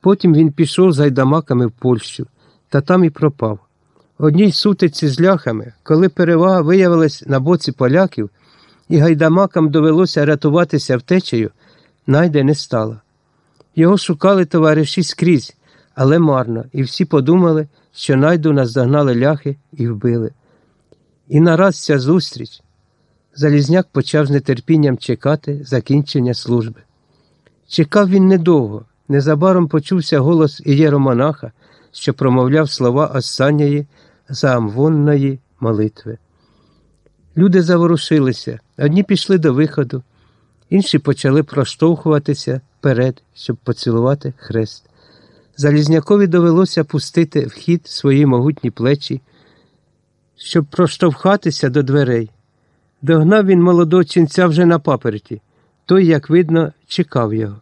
Потім він пішов з гайдамаками в Польщу та там і пропав. Одній сутиці з ляхами, коли перевага виявилась на боці поляків, і гайдамакам довелося рятуватися втечею, найде не стало. Його шукали товариші скрізь, але марно, і всі подумали, що найду наздогнали ляхи і вбили. І нараз ця зустріч. Залізняк почав з нетерпінням чекати закінчення служби. Чекав він недовго, незабаром почувся голос ієромонаха, що промовляв слова останньої заамвонної молитви. Люди заворушилися, одні пішли до виходу, інші почали проштовхуватися вперед, щоб поцілувати хрест. Залізнякові довелося пустити в хід свої могутні плечі, щоб проштовхатися до дверей. Догнав він молодого ченця вже на паперті. Той, як видно, чекав його.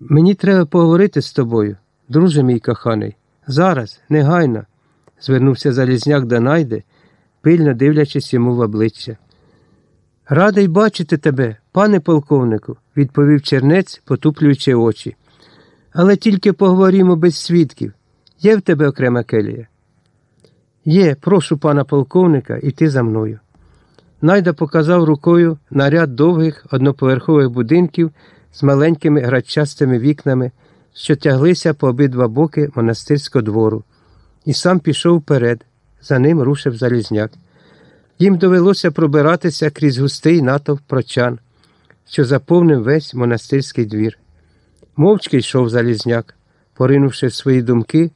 Мені треба поговорити з тобою, друже мій коханий. Зараз, негайно, звернувся Залізняк до найди, пильно дивлячись йому в обличчя. Радий бачити тебе, пане полковнику, відповів чернець, потуплюючи очі. Але тільки поговоримо без свідків. Є в тебе окрема келія? Є, прошу пана полковника іти за мною. Найда показав рукою на ряд довгих одноповерхових будинків з маленькими грачастими вікнами, що тяглися по обидва боки монастирського двору, і сам пішов вперед, за ним рушив Залізняк. Їм довелося пробиратися крізь густий натовп прочан, що заповнив весь монастирський двір. Мовчки йшов Залізняк, поринувши в свої думки,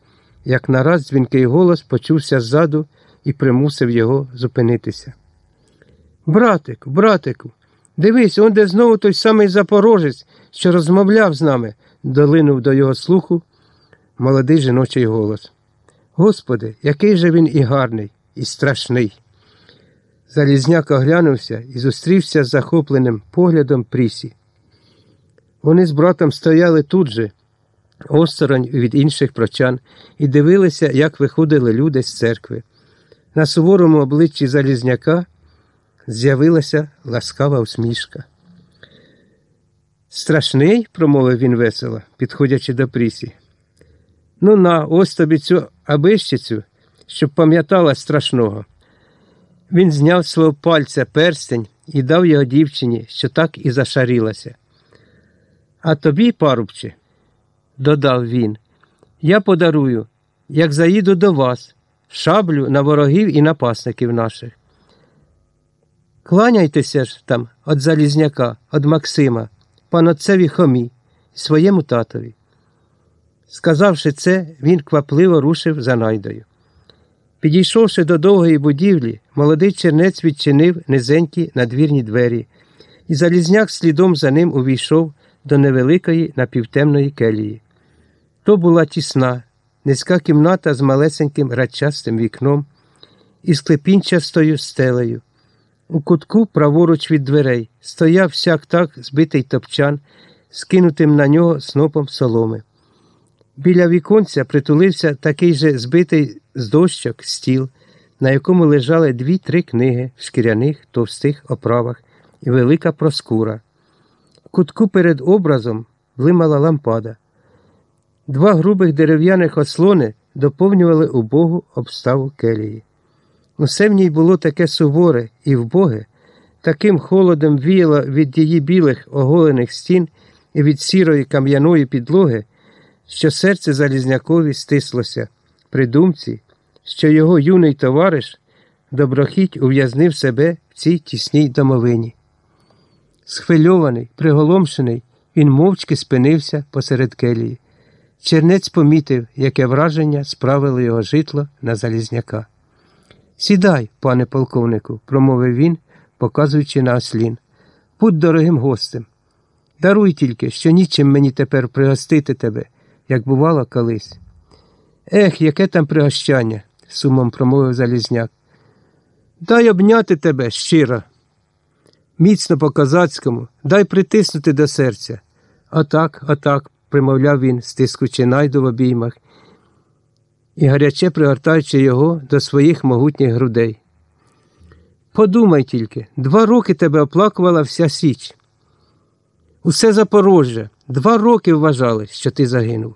як нараз дзвінкий голос почувся ззаду і примусив його зупинитися. Братику, братику, дивись, он де знову той самий запорожець, що розмовляв з нами, долинув до його слуху молодий жіночий голос. Господи, який же він і гарний, і страшний. Залізняк оглянувся і зустрівся з захопленим поглядом Прісі. Вони з братом стояли тут же, осторонь від інших прочан, і дивилися, як виходили люди з церкви. На суворому обличчі Залізняка з'явилася ласкава усмішка. Страшний, промовив він весело, підходячи до Прісі. Ну на, ось тобі цю абищицю, щоб пам'ятала страшного. Він зняв свого пальця перстень і дав його дівчині, що так і зашарілася. А тобі, парубче, додав він, я подарую, як заїду до вас, шаблю на ворогів і напасників наших. Кланяйтеся ж там від Залізняка, від Максима, панотцеві хомі, своєму татові. Сказавши це, він квапливо рушив за найдою. Підійшовши до довгої будівлі, молодий чернець відчинив низенькі надвірні двері, і Залізняк слідом за ним увійшов до невеликої напівтемної келії. То була тісна, низька кімната з малесеньким радчастим вікном і склепінчастою стелею. У кутку, праворуч від дверей, стояв сяк так збитий топчан, скинутим на нього снопом соломи. Біля віконця притулився такий же збитий з дощок стіл, на якому лежали дві-три книги в шкіряних товстих оправах і велика проскура. В кутку перед образом блимала лампада. Два грубих дерев'яних ослони доповнювали убогу обставу келії. Усе в ній було таке суворе і вбоге, таким холодом віяло від її білих оголених стін і від сірої кам'яної підлоги, що серце Залізнякові стислося при думці, що його юний товариш доброхіть ув'язнив себе в цій тісній домовині. Схвильований, приголомшений, він мовчки спинився посеред келії. Чернець помітив, яке враження справило його житло на Залізняка. Сідай, пане полковнику, промовив він, показуючи на ослін. Будь дорогим гостем. Даруй тільки, що нічим мені тепер пригостити тебе, як бувало колись. Ех, яке там пригощання, сумом промовив Залізняк. Дай обняти тебе щиро. Міцно по козацькому, дай притиснути до серця. Отак, отак, примовляв він, стискучи найду в обіймах і гаряче пригортаючи його до своїх могутніх грудей. Подумай тільки, два роки тебе оплакувала вся Січ. Усе Запорожжя. Два роки вважали, що ти загинув.